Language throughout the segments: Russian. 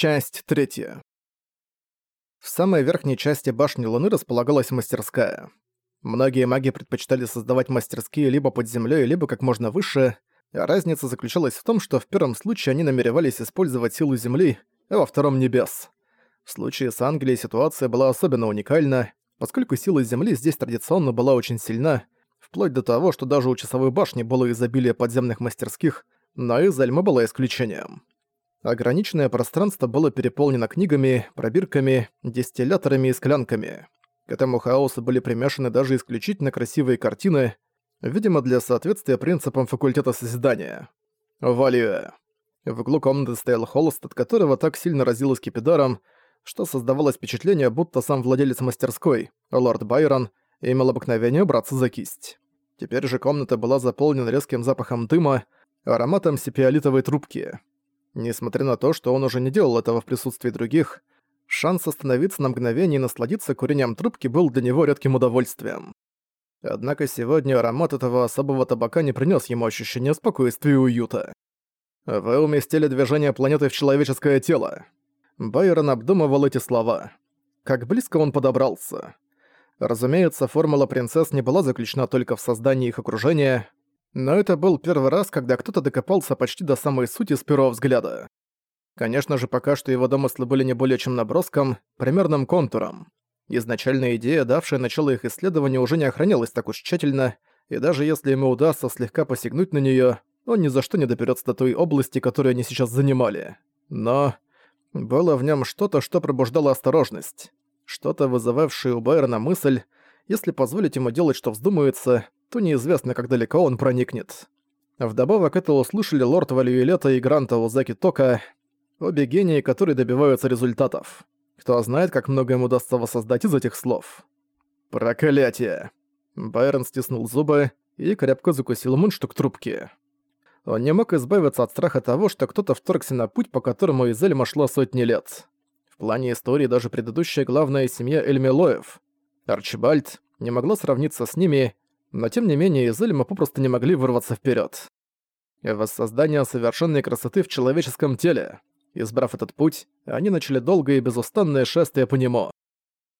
Часть третья. В самой верхней части башни Луны располагалась мастерская. Многие маги предпочитали создавать мастерские либо под землей, либо как можно выше, разница заключалась в том, что в первом случае они намеревались использовать силу Земли, а во втором — небес. В случае с Англией ситуация была особенно уникальна, поскольку сила Земли здесь традиционно была очень сильна, вплоть до того, что даже у часовой башни было изобилие подземных мастерских, но Изельма была исключением. Ограниченное пространство было переполнено книгами, пробирками, дистилляторами и склянками. К этому хаосу были примешаны даже исключительно красивые картины, видимо, для соответствия принципам факультета созидания. Валюэ. В углу комнаты стоял холст, от которого так сильно разило скипидаром, что создавалось впечатление, будто сам владелец мастерской, лорд Байрон, имел обыкновение браться за кисть. Теперь же комната была заполнена резким запахом дыма, ароматом сепиолитовой трубки. Несмотря на то, что он уже не делал этого в присутствии других, шанс остановиться на мгновение и насладиться курением трубки был для него редким удовольствием. Однако сегодня аромат этого особого табака не принес ему ощущения спокойствия и уюта. «Вы уместили движение планеты в человеческое тело». Байрон обдумывал эти слова. Как близко он подобрался. Разумеется, формула принцесс не была заключена только в создании их окружения, но это был первый раз, когда кто-то докопался почти до самой сути с первого взгляда. Конечно же, пока что его домыслы были не более чем наброском, примерным контуром. Изначальная идея, давшая начало их исследованию, уже не охранялась так уж тщательно, и даже если ему удастся слегка посягнуть на неё, он ни за что не доберётся до той области, которую они сейчас занимали. Но было в нём что-то, что пробуждало осторожность. Что-то, вызывавшее у Байрона мысль, если позволить ему делать, что вздумается, то неизвестно, как далеко он проникнет. Вдобавок это услышали лорд Валюэлета и Гранта Узаки Тока, обе гении, которые добиваются результатов. Кто знает, как много им удастся воссоздать из этих слов. Проклятие! Байрон стиснул зубы и крепко закусил мундштук трубки. Он не мог избавиться от страха того, что кто-то вторгся на путь, по которому Изельма шла сотни лет. В плане истории даже предыдущая главная семья Эльмилоев, Арчибальд, не могла сравниться с ними, но тем не менее из Эльма попросту не могли вырваться вперед. Воссоздание совершенной красоты в человеческом теле. Избрав этот путь, они начали долгое и безустанное шествие по нему.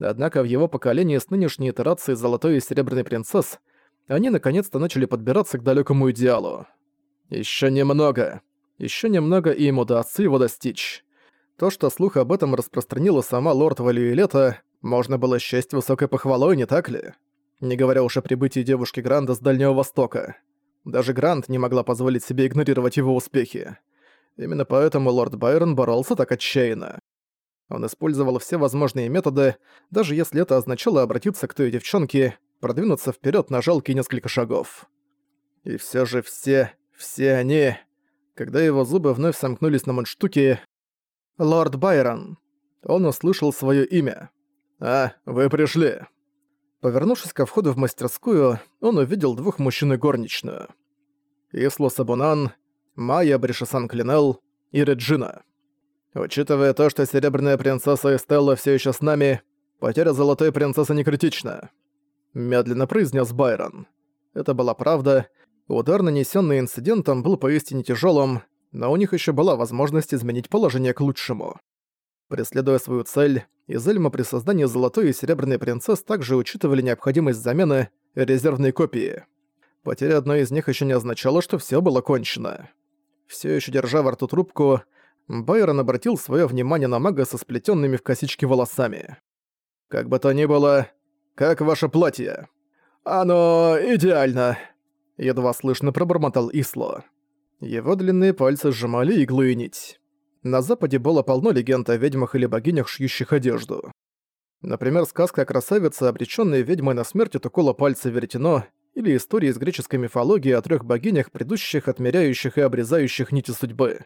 Однако в его поколении с нынешней итерацией Золотой и Серебряной Принцесс они наконец-то начали подбираться к далекому идеалу. Еще немного. Еще немного, и им удастся его достичь. То, что слух об этом распространила сама лорд Валюэлета, можно было счесть высокой похвалой, не так ли? Не говоря уж о прибытии девушки Гранда с Дальнего Востока. Даже Грант не могла позволить себе игнорировать его успехи. Именно поэтому лорд Байрон боролся так отчаянно. Он использовал все возможные методы, даже если это означало обратиться к той девчонке, продвинуться вперед на жалкие несколько шагов. И все же все, все они... Когда его зубы вновь сомкнулись на мундштуке... «Лорд Байрон». Он услышал свое имя. «А, вы пришли». Повернувшись ко входу в мастерскую, он увидел двух мужчин и горничную. Исло Сабунан, Майя Бришесан Клинел и Реджина. Учитывая то, что Серебряная Принцесса Эстелла все еще с нами, потеря Золотой Принцессы не критична. Медленно произнес Байрон. Это была правда. Удар, нанесенный инцидентом, был поистине тяжелым, но у них еще была возможность изменить положение к лучшему. Преследуя свою цель, Изельма при создании Золотой и Серебряной Принцесс также учитывали необходимость замены резервной копии. Потеря одной из них еще не означала, что все было кончено. Все еще держа во рту трубку, Байрон обратил свое внимание на мага со сплетенными в косички волосами. «Как бы то ни было, как ваше платье?» «Оно идеально!» Едва слышно пробормотал Исло. Его длинные пальцы сжимали иглу и нить. На Западе было полно легенд о ведьмах или богинях, шьющих одежду. Например, сказка о красавице, обречённой ведьмой на смерть от укола пальца веретено, или истории из греческой мифологии о трёх богинях, предыдущих, отмеряющих и обрезающих нити судьбы.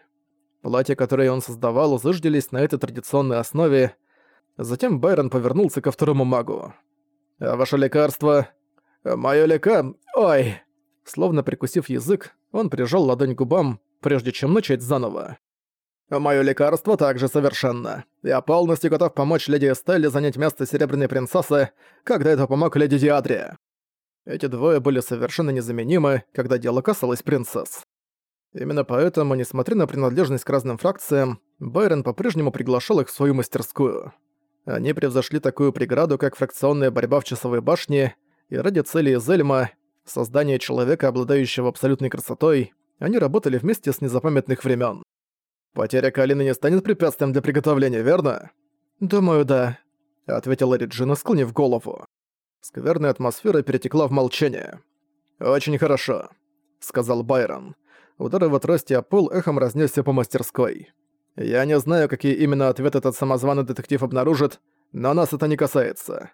Платья, которые он создавал, заждились на этой традиционной основе. Затем Байрон повернулся ко второму магу. «А ваше лекарство?» «Моё лекар... Ой!» Словно прикусив язык, он прижал ладонь к губам, прежде чем начать заново. Моё лекарство также совершенно. Я полностью готов помочь леди Эстелле занять место Серебряной Принцессы, когда это помог леди Диадрия. Эти двое были совершенно незаменимы, когда дело касалось принцесс. Именно поэтому, несмотря на принадлежность к разным фракциям, Байрон по-прежнему приглашал их в свою мастерскую. Они превзошли такую преграду, как фракционная борьба в часовой башне, и ради цели Зельма, создания человека, обладающего абсолютной красотой, они работали вместе с незапамятных времен. «Потеря Калины не станет препятствием для приготовления, верно?» «Думаю, да», — ответила Реджина, склонив голову. Скверная атмосфера перетекла в молчание. «Очень хорошо», — сказал Байрон. Удары в отросте о пол эхом разнесся по мастерской. «Я не знаю, какие именно ответы этот самозваный детектив обнаружит, но нас это не касается.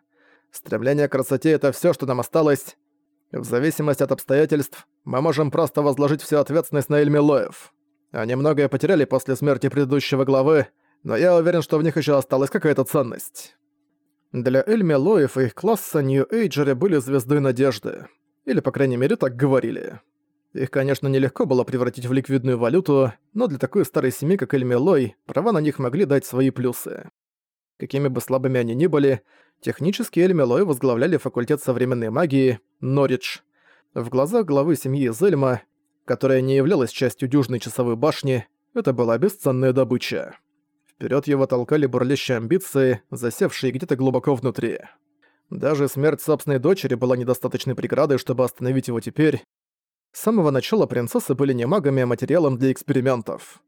Стремление к красоте — это все, что нам осталось. В зависимости от обстоятельств, мы можем просто возложить всю ответственность на Эльмилоев. Они многое потеряли после смерти предыдущего главы, но я уверен, что в них еще осталась какая-то ценность». Для Эльми Лоев и их класса Нью-Эйджеры были звездой надежды. Или, по крайней мере, так говорили. Их, конечно, нелегко было превратить в ликвидную валюту, но для такой старой семьи, как Эльми Лой, права на них могли дать свои плюсы. Какими бы слабыми они ни были, технически Эльми Лой возглавляли факультет современной магии, Норридж. В глазах главы семьи Зельма, которая не являлась частью дюжной часовой башни, это была бесценная добыча. Вперед его толкали бурлящие амбиции, засевшие где-то глубоко внутри. Даже смерть собственной дочери была недостаточной преградой, чтобы остановить его теперь. С самого начала принцессы были не магами, а материалом для экспериментов.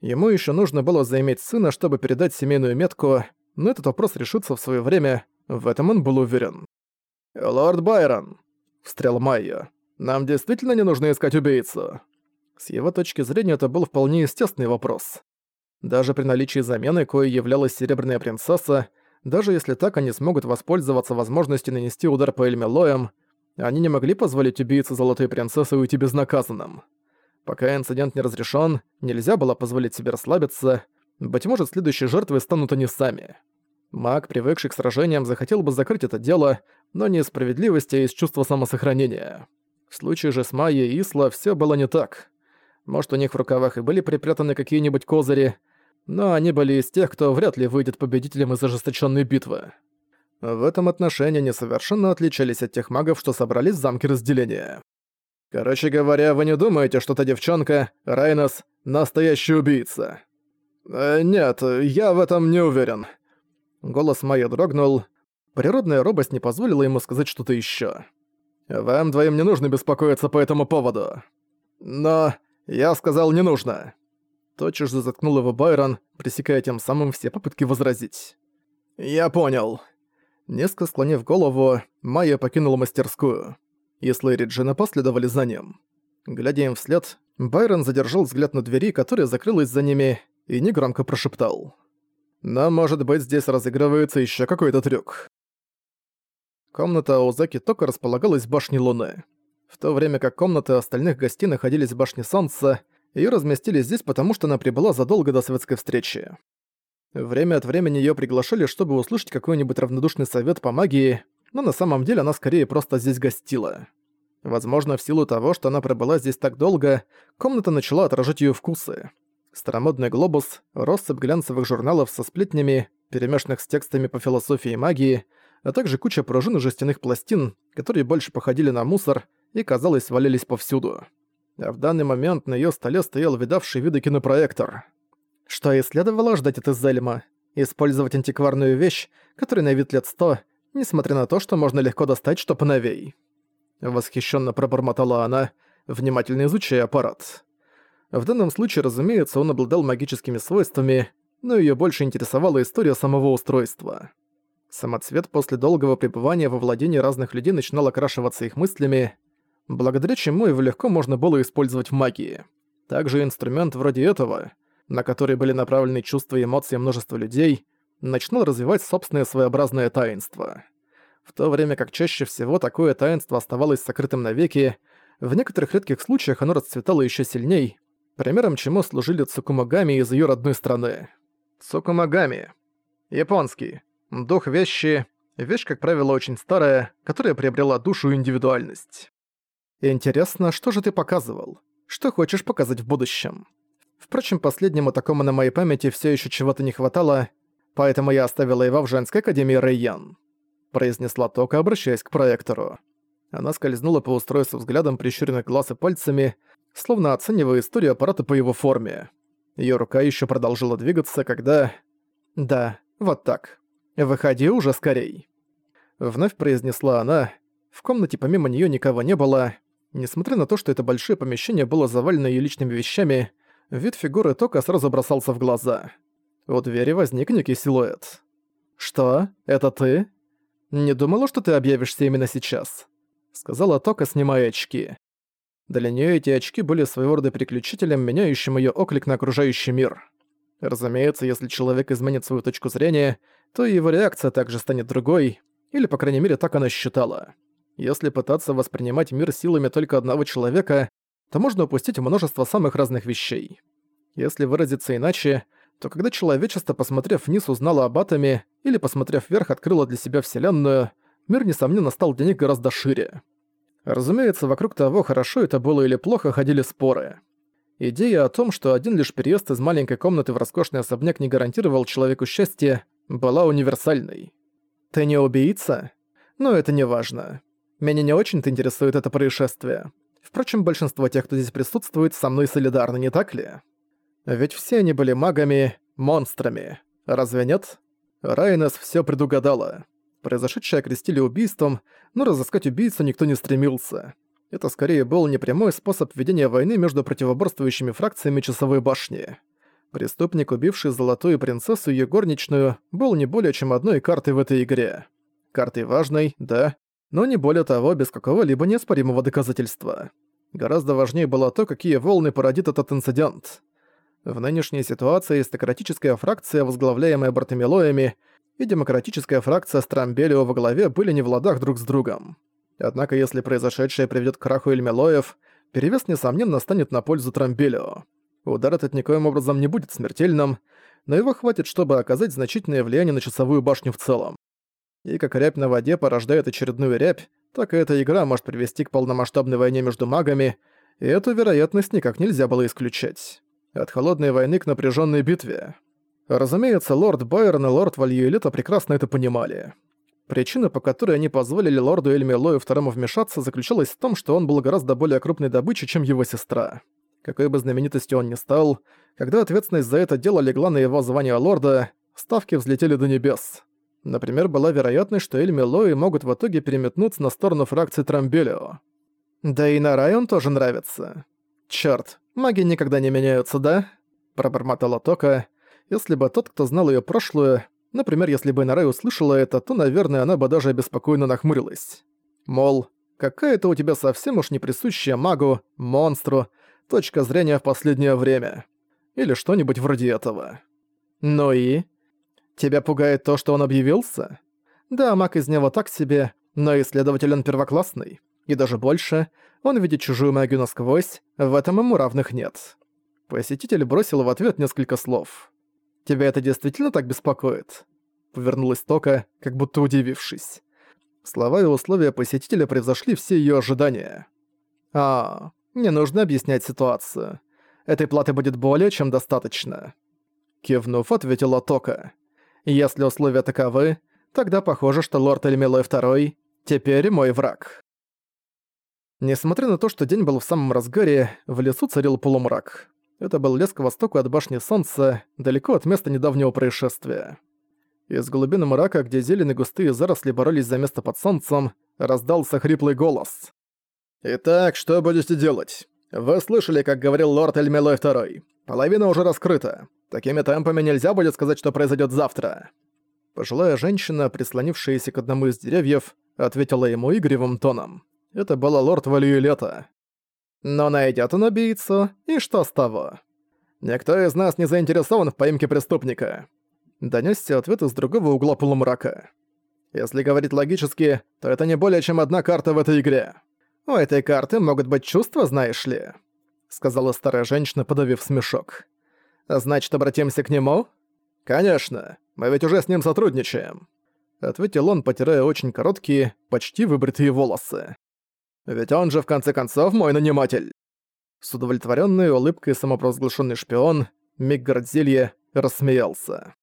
Ему еще нужно было заиметь сына, чтобы передать семейную метку, но этот вопрос решится в свое время, в этом он был уверен. «Лорд Байрон», — встрял Майя, — «нам действительно не нужно искать убийцу?» С его точки зрения это был вполне естественный вопрос. Даже при наличии замены, кое являлась Серебряная Принцесса, даже если так они смогут воспользоваться возможностью нанести удар по Эльмелоям, они не могли позволить убийце Золотой Принцессы уйти безнаказанным. Пока инцидент не разрешен, нельзя было позволить себе расслабиться, быть может, следующей жертвой станут они сами. Маг, привыкший к сражениям, захотел бы закрыть это дело, но не из справедливости, а из чувства самосохранения. В случае же с Майей и Исла все было не так. Может, у них в рукавах и были припрятаны какие-нибудь козыри, но они были из тех, кто вряд ли выйдет победителем из ожесточенной битвы. В этом отношении они совершенно отличались от тех магов, что собрались в замке разделения. Короче говоря, вы не думаете, что та девчонка, Райнос, настоящий убийца? Э, нет, я в этом не уверен. Голос Майя дрогнул. Природная робость не позволила ему сказать что-то еще. Вам двоим не нужно беспокоиться по этому поводу. Но я сказал, не нужно. Тотчас же заткнул его Байрон, пресекая тем самым все попытки возразить. «Я понял». Несколько склонив голову, Майя покинула мастерскую. Если и Реджина последовали за ним. Глядя им вслед, Байрон задержал взгляд на двери, которая закрылась за ними, и негромко прошептал. «Но, может быть, здесь разыгрывается еще какой-то трюк». Комната Аузаки Тока располагалась в башне Луны. В то время как комнаты остальных гостей находились в башне Солнца, Её разместили здесь, потому что она прибыла задолго до светской встречи. Время от времени её приглашали, чтобы услышать какой-нибудь равнодушный совет по магии, но на самом деле она скорее просто здесь гостила. Возможно, в силу того, что она пробыла здесь так долго, комната начала отражать её вкусы. Старомодный глобус, россыпь глянцевых журналов со сплетнями, перемешанных с текстами по философии и магии, а также куча пружин и жестяных пластин, которые больше походили на мусор и, казалось, валялись повсюду а в данный момент на её столе стоял видавший виды кинопроектор. Что и следовало ждать от Изельма. Использовать антикварную вещь, которой на вид лет сто, несмотря на то, что можно легко достать что поновей. Восхищенно пробормотала она, внимательно изучая аппарат. В данном случае, разумеется, он обладал магическими свойствами, но её больше интересовала история самого устройства. Самоцвет после долгого пребывания во владении разных людей начинал окрашиваться их мыслями, благодаря чему его легко можно было использовать в магии. Также инструмент вроде этого, на который были направлены чувства и эмоции множества людей, начнул развивать собственное своеобразное таинство. В то время как чаще всего такое таинство оставалось сокрытым навеки, в некоторых редких случаях оно расцветало еще сильней, примером чему служили цукумагами из ее родной страны. Цукумагами. Японский. Дух вещи. Вещь, как правило, очень старая, которая приобрела душу и индивидуальность. Интересно, что же ты показывал? Что хочешь показать в будущем? Впрочем, последнему такому на моей памяти все еще чего-то не хватало, поэтому я оставила его в женской академии Рэйян. Произнесла Тока, обращаясь к проектору. Она скользнула по устройству взглядом прищуренных глаз и пальцами, словно оценивая историю аппарата по его форме. Её рука ещё продолжила двигаться, когда... «Да, вот так. Выходи уже скорей». Вновь произнесла она. В комнате помимо неё никого не было. Несмотря на то, что это большое помещение было завалено её личными вещами, вид фигуры Тока сразу бросался в глаза. У двери возник некий силуэт. «Что? Это ты? Не думала, что ты объявишься именно сейчас?» Сказала Тока, снимая очки. Для неё эти очки были своего рода переключителем, меняющим её оклик на окружающий мир. Разумеется, если человек изменит свою точку зрения, то и его реакция также станет другой, или, по крайней мере, так она считала. Если пытаться воспринимать мир силами только одного человека, то можно упустить множество самых разных вещей. Если выразиться иначе, то когда человечество, посмотрев вниз, узнало об атоме, или, посмотрев вверх, открыло для себя Вселенную, мир, несомненно, стал для них гораздо шире. Разумеется, вокруг того, хорошо это было или плохо, ходили споры. Идея о том, что один лишь переезд из маленькой комнаты в роскошный особняк не гарантировал человеку счастье, была универсальной. «Ты не убийца? Но это не важно. Меня не очень-то интересует это происшествие. Впрочем, большинство тех, кто здесь присутствует, со мной солидарны, не так ли? Ведь все они были магами, монстрами. Разве нет? Райнес все предугадала. Произошедшее окрестили убийством, но разыскать убийцу никто не стремился. Это скорее был непрямой способ ведения войны между противоборствующими фракциями Часовой башни. Преступник, убивший Золотую Принцессу и горничную, был не более чем одной картой в этой игре. Картой важной, да, но не более того, без какого-либо неоспоримого доказательства. Гораздо важнее было то, какие волны породит этот инцидент. В нынешней ситуации аристократическая фракция, возглавляемая Бартомилоями, и демократическая фракция Страмбелио во главе были не в ладах друг с другом. Однако если произошедшее приведет к краху Эльмелоев, перевес, несомненно, станет на пользу Трамбелио. Удар этот никоим образом не будет смертельным, но его хватит, чтобы оказать значительное влияние на часовую башню в целом. И как рябь на воде порождает очередную рябь, так и эта игра может привести к полномасштабной войне между магами, и эту вероятность никак нельзя было исключать. От холодной войны к напряженной битве. Разумеется, лорд Байрон и лорд Вальюэлита прекрасно это понимали. Причина, по которой они позволили лорду Эльмилою второму вмешаться, заключалась в том, что он был гораздо более крупной добычей, чем его сестра. Какой бы знаменитостью он ни стал, когда ответственность за это дело легла на его звание лорда, ставки взлетели до небес. Например, была вероятность, что Эльми Лои могут в итоге переметнуться на сторону фракции Трамбелио. Да и на Рай он тоже нравится. Чёрт, маги никогда не меняются, да? Пробормотала Тока. Если бы тот, кто знал её прошлое, например, если бы Нарай услышала это, то, наверное, она бы даже обеспокоенно нахмурилась. Мол, какая-то у тебя совсем уж не присущая магу, монстру, точка зрения в последнее время. Или что-нибудь вроде этого. Ну и? Тебя пугает то, что он объявился? Да, маг из него так себе, но исследователь он первоклассный. И даже больше, он видит чужую магию насквозь, в этом ему равных нет. Посетитель бросил в ответ несколько слов. «Тебя это действительно так беспокоит?» Повернулась Тока, как будто удивившись. Слова и условия посетителя превзошли все её ожидания. «А, не нужно объяснять ситуацию. Этой платы будет более чем достаточно». Кивнув, ответила Тока. Если условия таковы, тогда похоже, что лорд Эльмилой II теперь мой враг. Несмотря на то, что день был в самом разгаре, в лесу царил полумрак. Это был лес к востоку от башни Солнца, далеко от места недавнего происшествия. Из глубины мрака, где зелень густые заросли боролись за место под солнцем, раздался хриплый голос. «Итак, что будете делать? Вы слышали, как говорил лорд Эльмилой II. Половина уже раскрыта. Такими темпами нельзя будет сказать, что произойдет завтра». Пожилая женщина, прислонившаяся к одному из деревьев, ответила ему игривым тоном. Это была лорд Валюэлета. «Но найдет он убийцу, и что с того? Никто из нас не заинтересован в поимке преступника». Донёсся ответ из другого угла полумрака. Если говорить логически, то это не более чем одна карта в этой игре. У этой карты могут быть чувства, знаешь ли сказала старая женщина, подавив смешок. «Значит, обратимся к нему?» «Конечно, мы ведь уже с ним сотрудничаем», — ответил он, потирая очень короткие, почти выбритые волосы. «Ведь он же, в конце концов, мой наниматель». С удовлетворенной улыбкой самопровозглашенный шпион Мик Гордзелье рассмеялся.